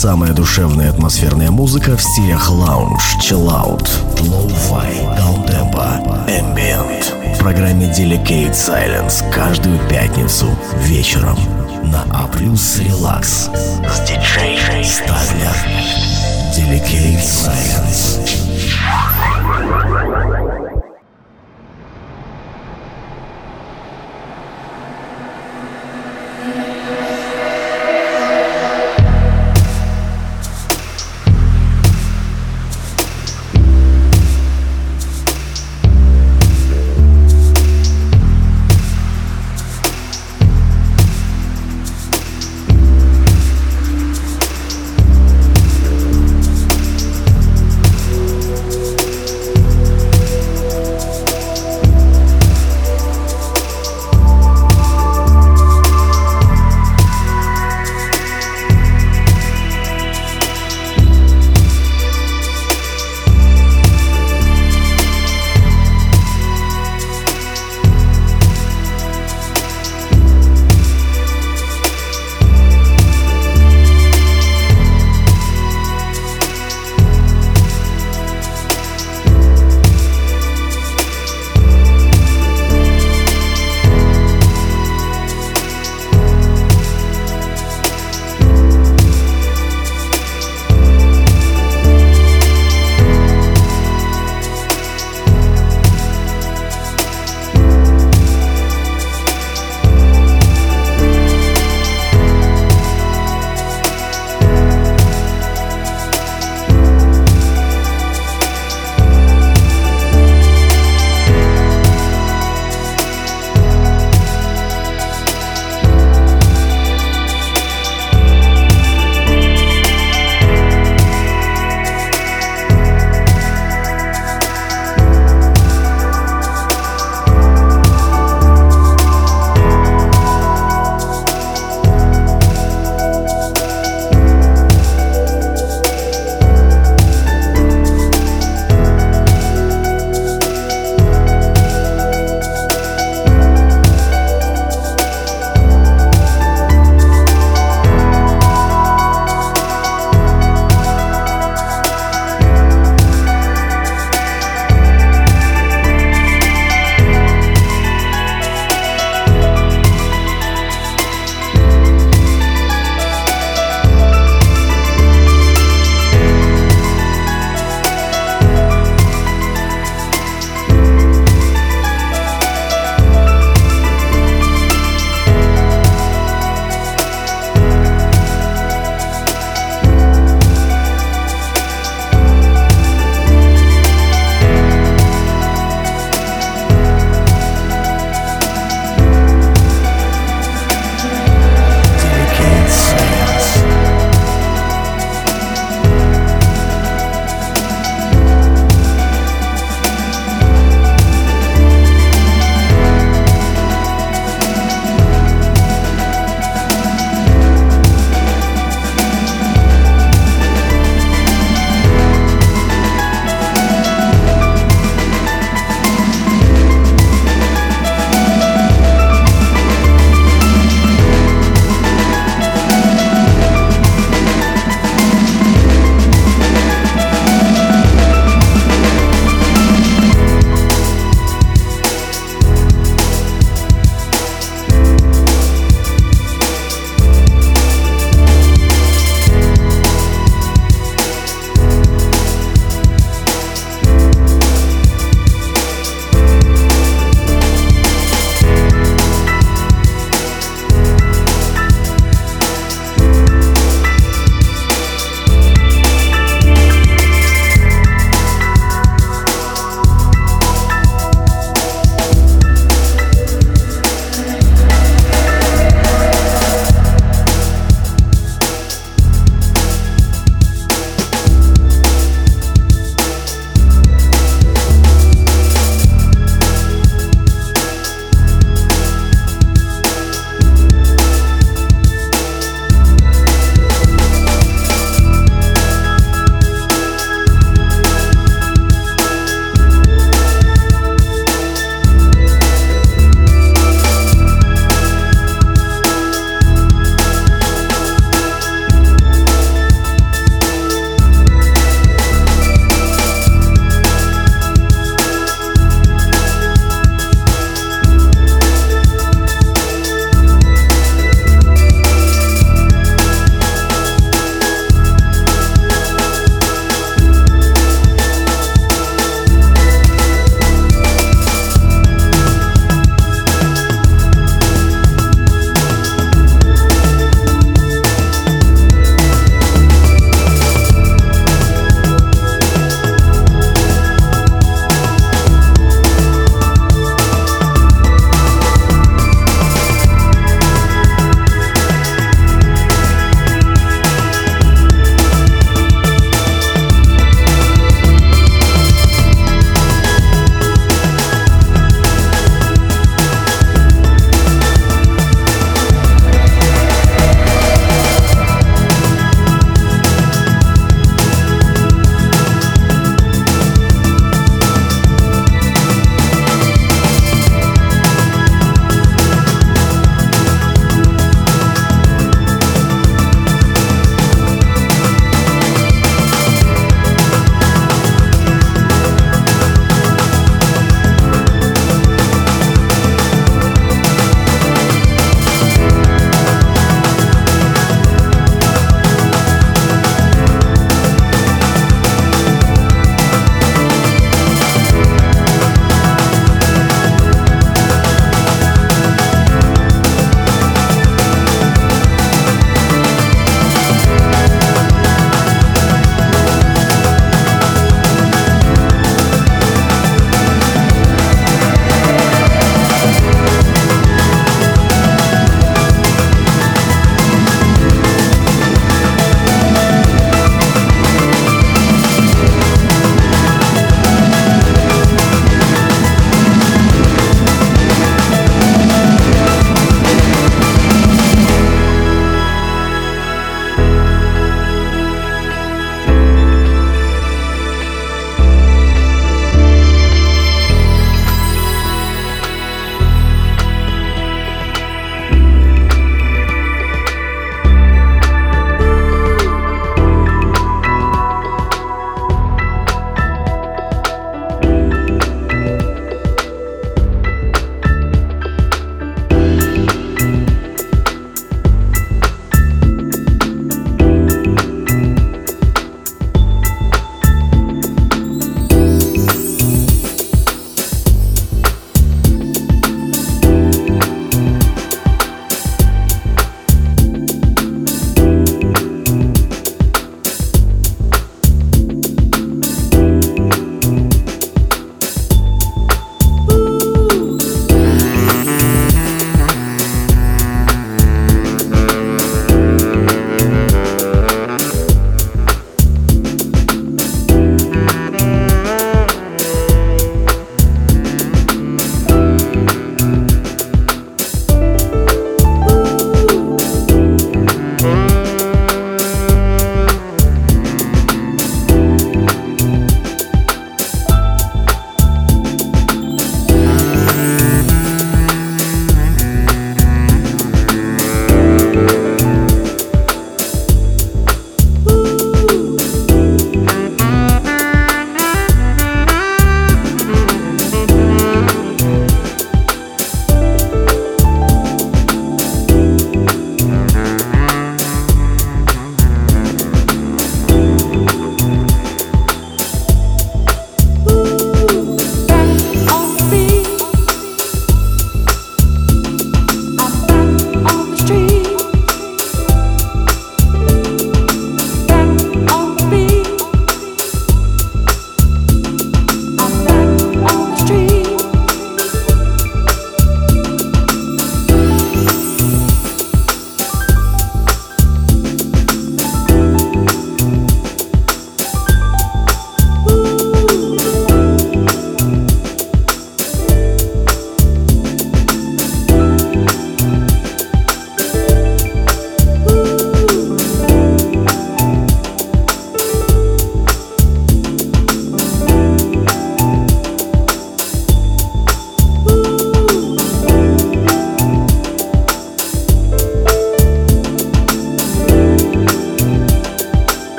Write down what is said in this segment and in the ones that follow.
Самая душевная атмосферная музыка в стилях лаунж, чиллаут, лоу-фай, даунтемпо, ambient. В программе Delicate Silence каждую пятницу вечером на А+, Relax с диджей Стаглер. Delicate Silence.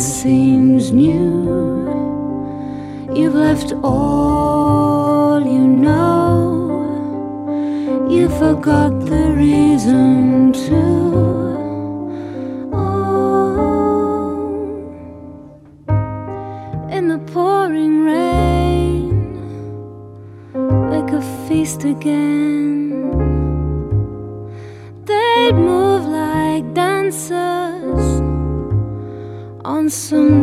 seems new. You've left all you know. You forgot the reason to. Oh, in the pouring rain, make a feast again. Some.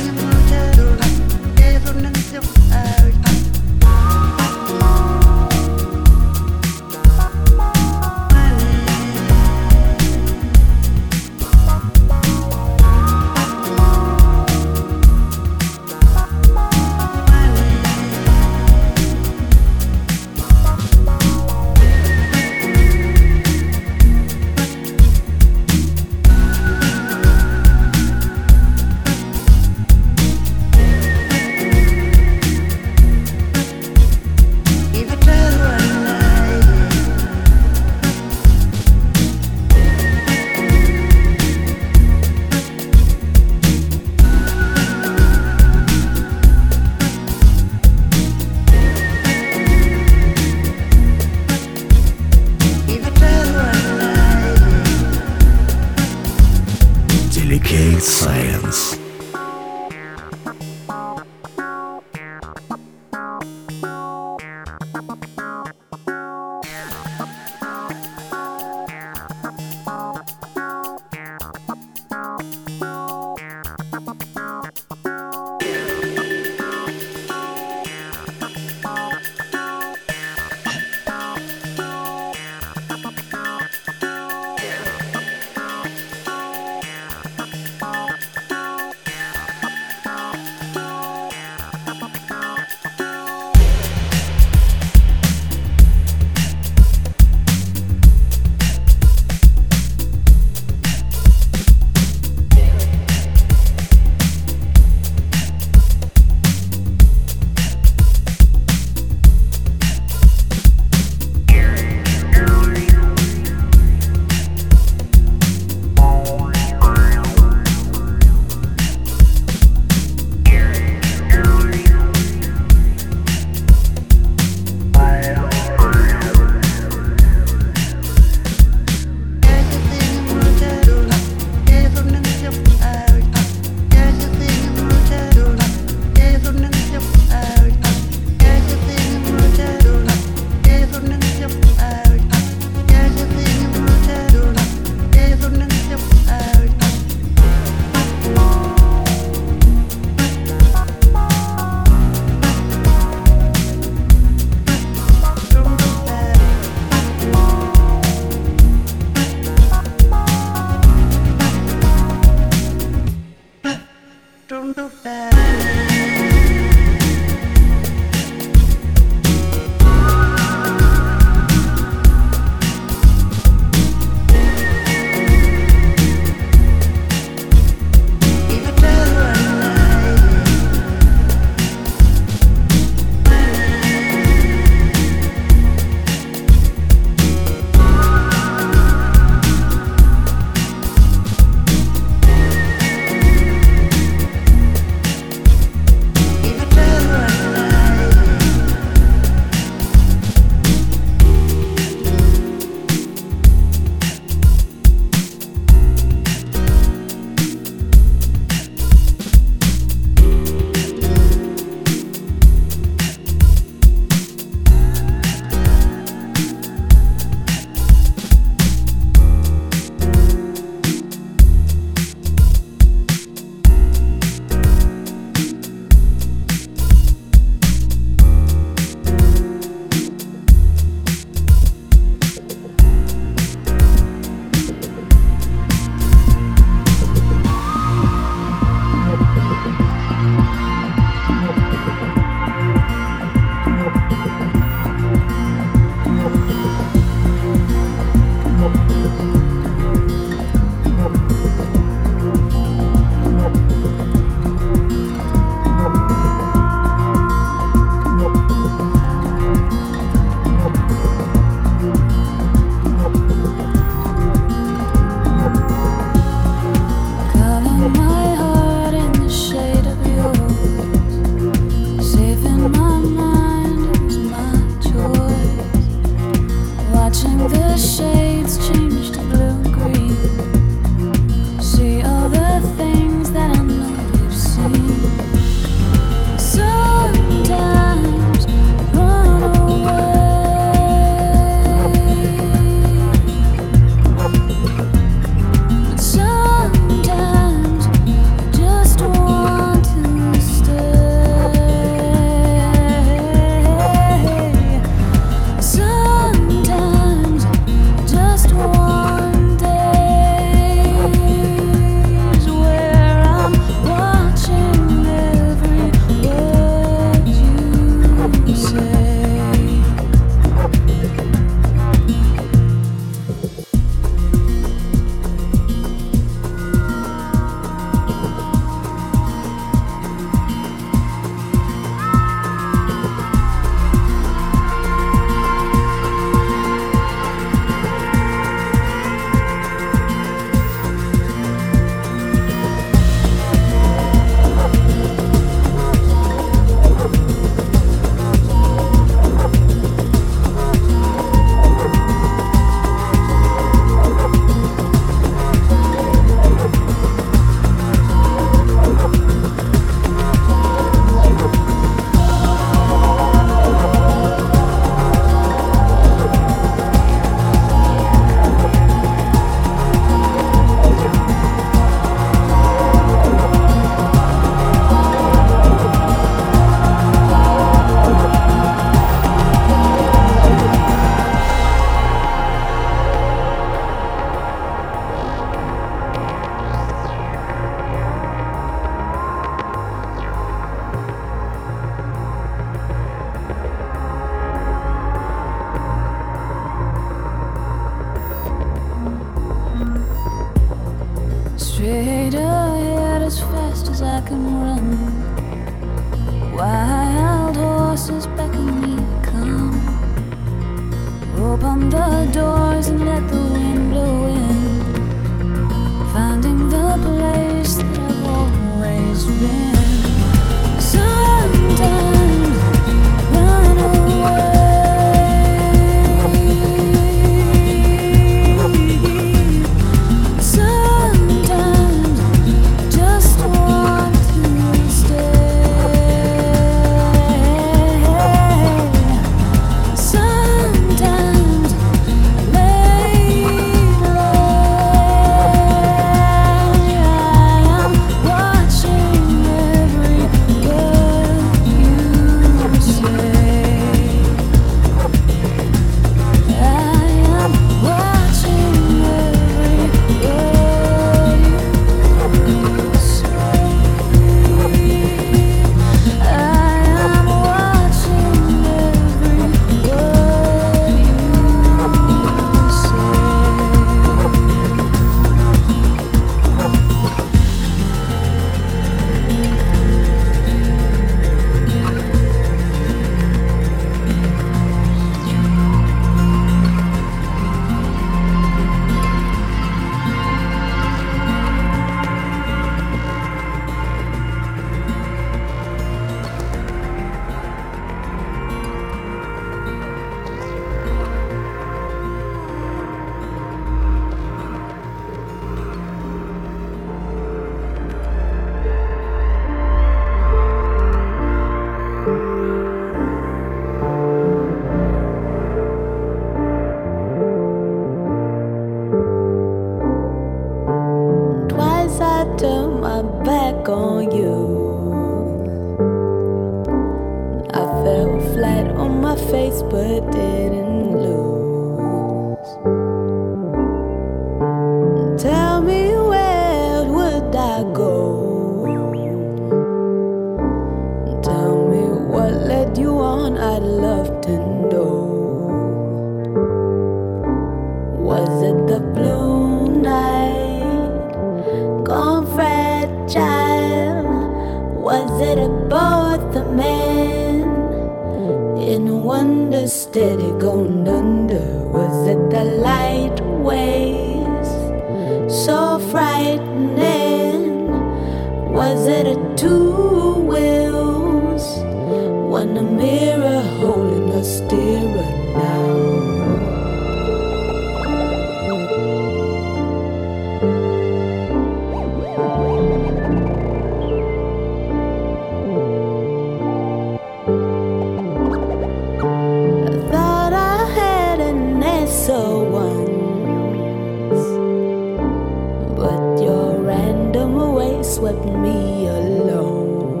me alone.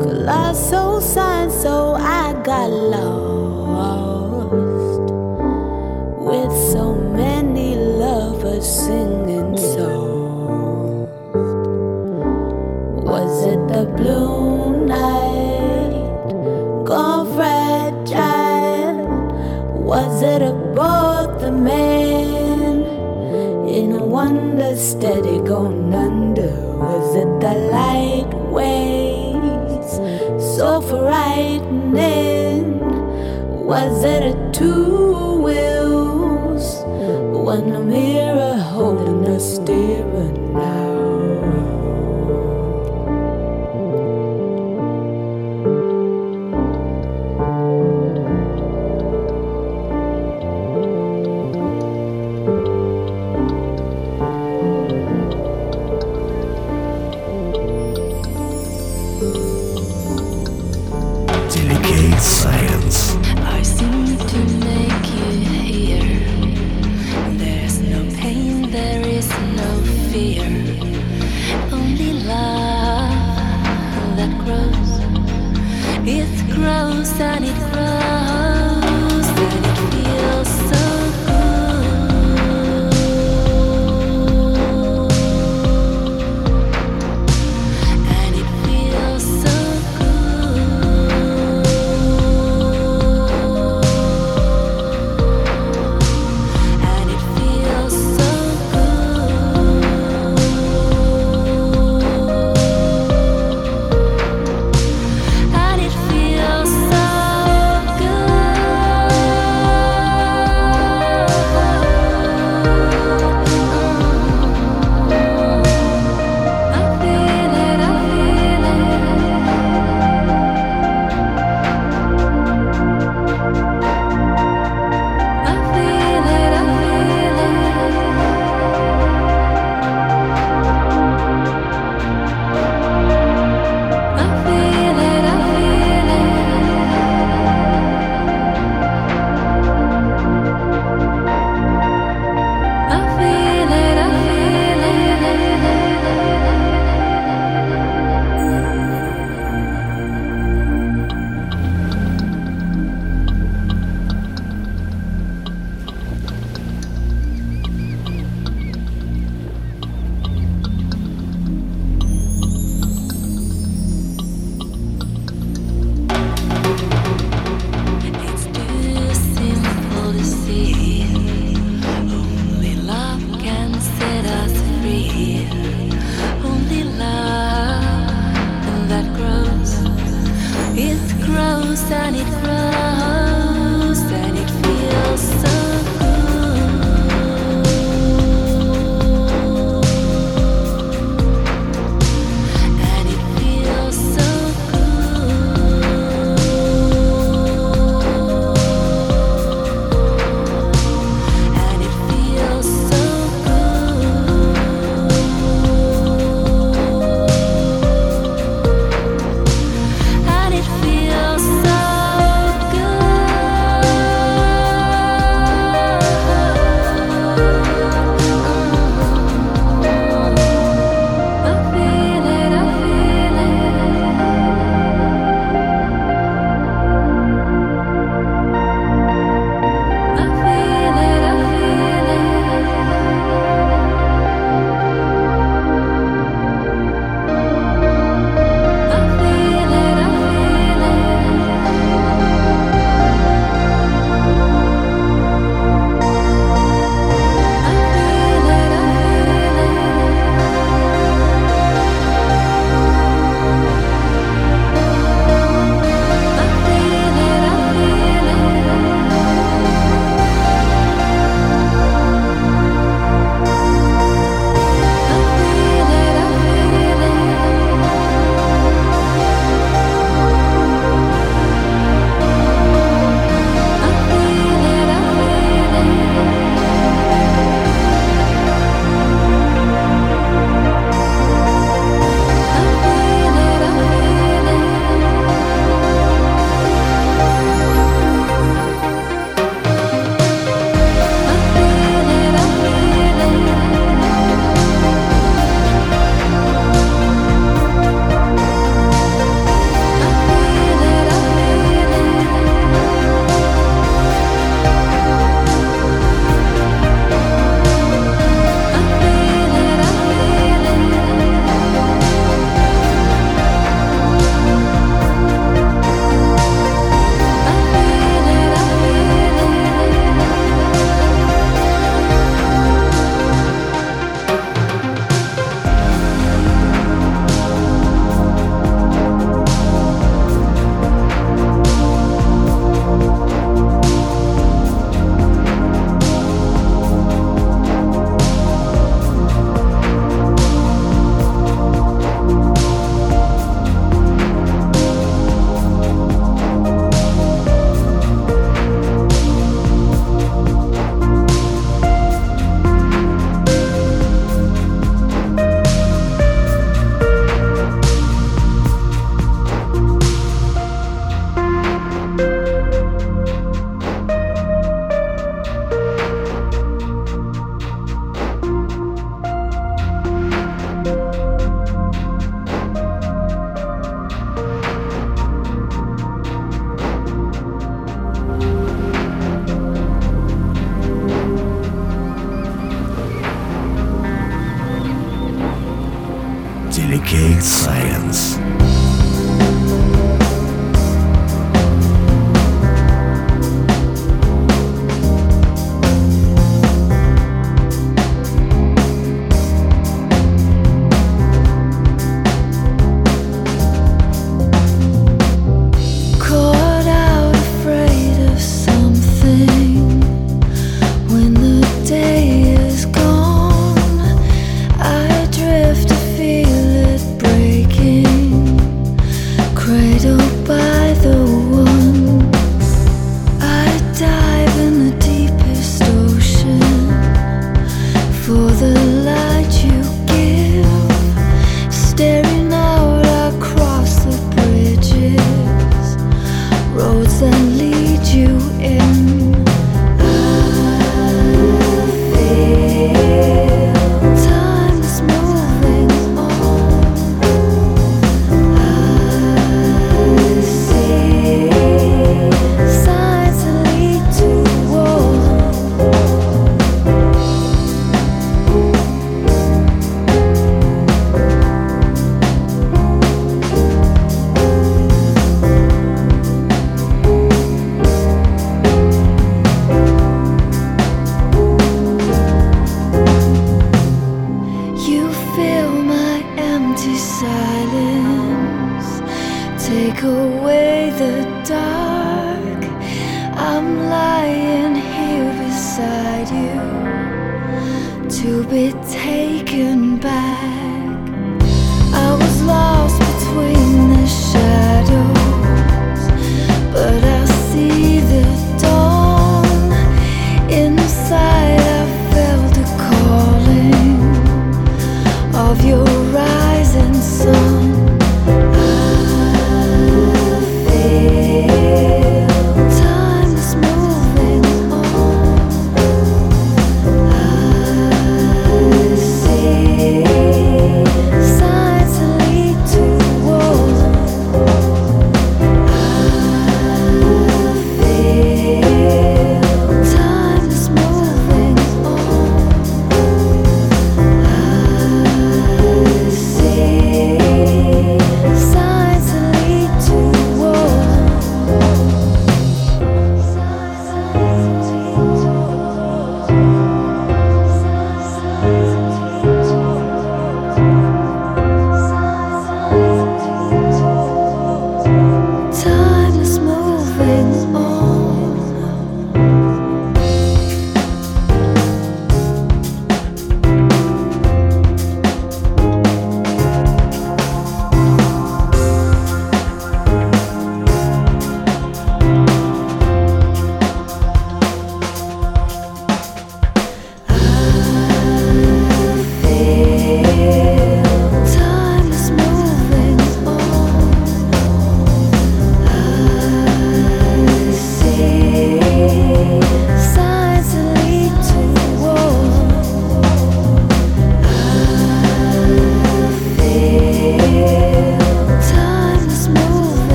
Colossal sign, so I got lost. وزرت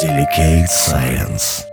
delicate silence.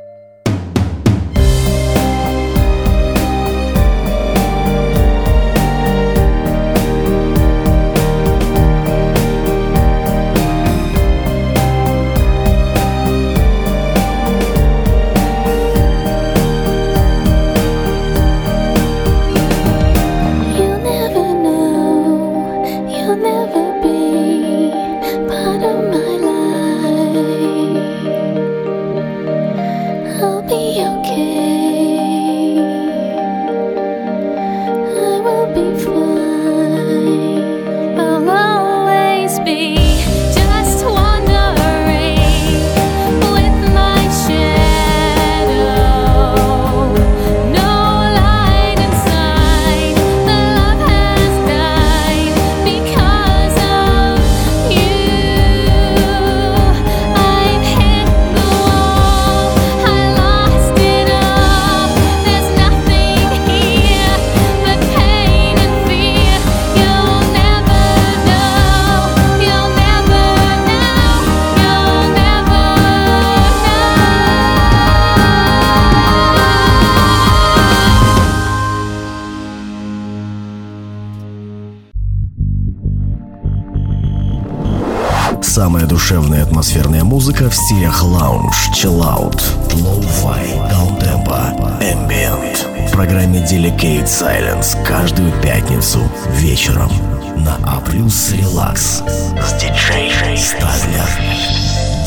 Музыка в стилях лаунж, чиллаут, лоу-фай, даунтемпа, эмбиент. В программе Delicate Silence каждую пятницу вечером на А+, Релакс с диджей Стаглер.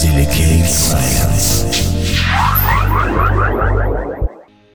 Delicate Silence.